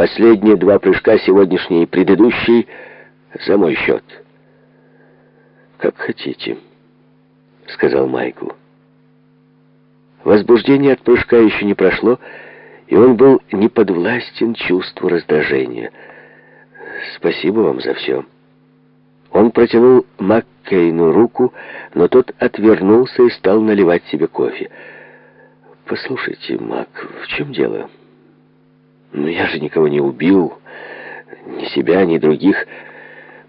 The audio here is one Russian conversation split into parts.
Последние два прыжка, сегодняшний и предыдущий, за мой счет. «Как хотите», — сказал Майкл. Возбуждение от прыжка еще не прошло, и он был неподвластен чувству раздражения. «Спасибо вам за все». Он протянул Маккейну руку, но тот отвернулся и стал наливать себе кофе. «Послушайте, Мак, в чем дело? Ну, я же никого не убил, ни себя, ни других.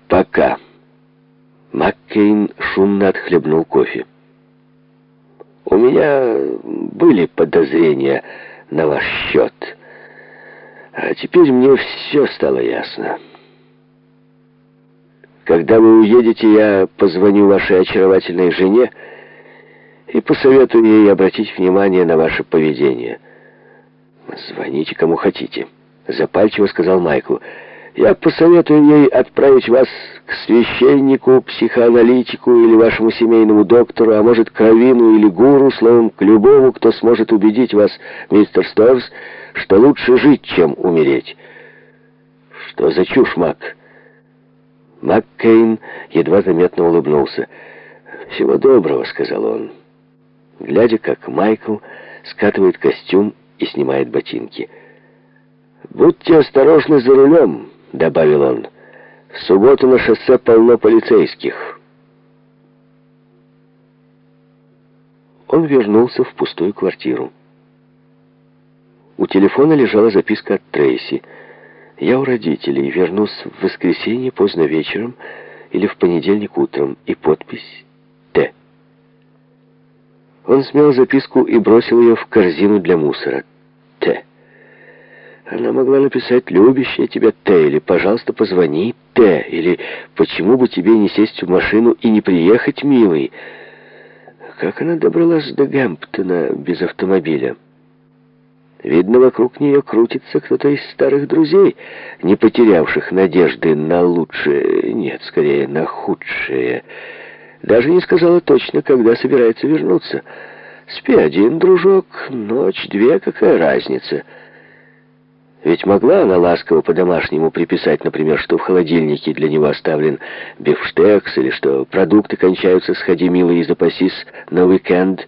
Пока». Маккейн шумно отхлебнул кофе. «У меня были подозрения на ваш счет, а теперь мне все стало ясно». Когда вы уедете, я позвоню вашей очаровательной жене и посоветую ей обратить внимание на ваше поведение. Звоните кому хотите, запальчиво сказал Майкл. Я посоветую ей отправить вас к священнику, психоаналитику или вашему семейному доктору, а может, к раввину или гуру, словом, к любому, кто сможет убедить вас, мистер Сторс, что лучше жить, чем умереть. Что за чушь, Мак? Маккейн едва заметно улыбнулся. «Всего доброго», — сказал он, глядя, как Майкл скатывает костюм и снимает ботинки. «Будьте осторожны за рулем», — добавил он. «В субботу на шоссе полно полицейских». Он вернулся в пустую квартиру. У телефона лежала записка от Трейси — я у родителей, вернусь в воскресенье поздно вечером или в понедельник утром. И подпись. Он смял записку и бросил ее в корзину для мусора. «Т». Она могла написать «любящая тебя Т» или «пожалуйста, позвони Т» или «почему бы тебе не сесть в машину и не приехать, милый?» Как она добралась до Гэмптона без автомобиля? Видно, вокруг нее крутится кто-то из старых друзей, не потерявших надежды на лучшее, нет, скорее, на худшее. Даже не сказала точно, когда собирается вернуться. Спи один, дружок, ночь-две, какая разница? Ведь могла она ласково по-домашнему приписать, например, что в холодильнике для него оставлен бифштекс, или что продукты кончаются, сходи, милый, и запасись на уикенд.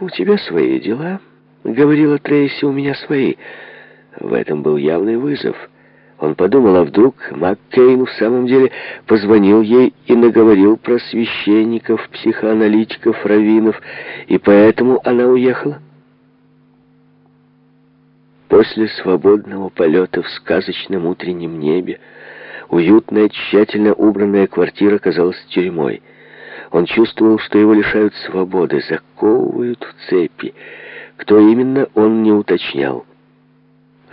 «У тебя свои дела», Говорила Трейси, у меня свои. В этом был явный вызов. Он подумал, а вдруг Маккейн в самом деле позвонил ей и наговорил про священников, психоаналитиков, раввинов, и поэтому она уехала? После свободного полета в сказочном утреннем небе уютная, тщательно убранная квартира казалась тюрьмой. Он чувствовал, что его лишают свободы, заковывают в цепи. Кто именно, он не уточнял.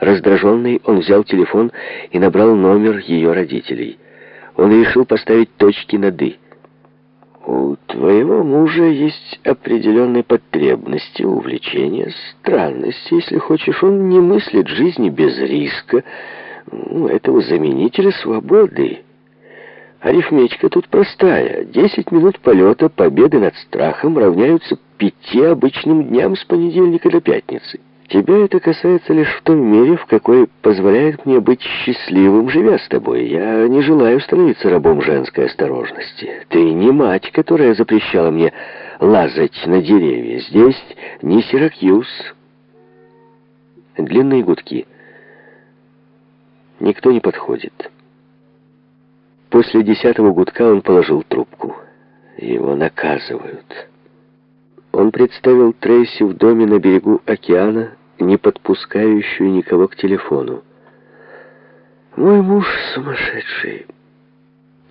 Раздраженный, он взял телефон и набрал номер ее родителей. Он решил поставить точки над «и». «У твоего мужа есть определенные потребности, увлечения, странности, если хочешь. Он не мыслит жизни без риска, ну, этого заменителя свободы». Арифметика тут простая. Десять минут полета, победы над страхом равняются пяти обычным дням с понедельника до пятницы. Тебя это касается лишь в той мере, в какой позволяет мне быть счастливым, живя с тобой. Я не желаю становиться рабом женской осторожности. Ты не мать, которая запрещала мне лазать на деревья. Здесь не Сиракьюз. Длинные гудки. Никто не подходит. После десятого гудка он положил трубку. Его наказывают. Он представил Трейси в доме на берегу океана, не подпускающую никого к телефону. «Мой муж сумасшедший.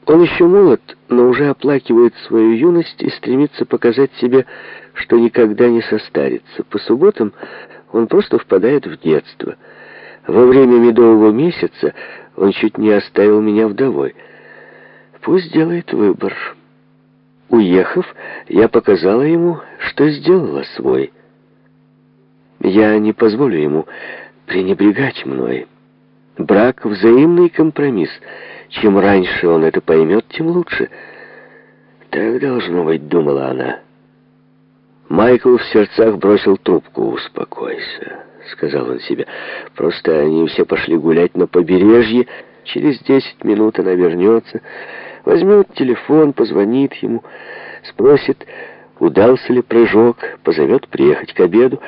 Он еще молод, но уже оплакивает свою юность и стремится показать себе, что никогда не состарится. По субботам он просто впадает в детство. Во время медового месяца он чуть не оставил меня вдовой». Пусть делает выбор. Уехав, я показала ему, что сделала свой. Я не позволю ему пренебрегать мной. Брак — взаимный компромисс. Чем раньше он это поймет, тем лучше. Так должно быть, думала она. Майкл в сердцах бросил трубку. «Успокойся. — сказал он себе. «Просто они все пошли гулять на побережье. Через десять минут она вернется, возьмет телефон, позвонит ему, спросит, удался ли прыжок, позовет приехать к обеду».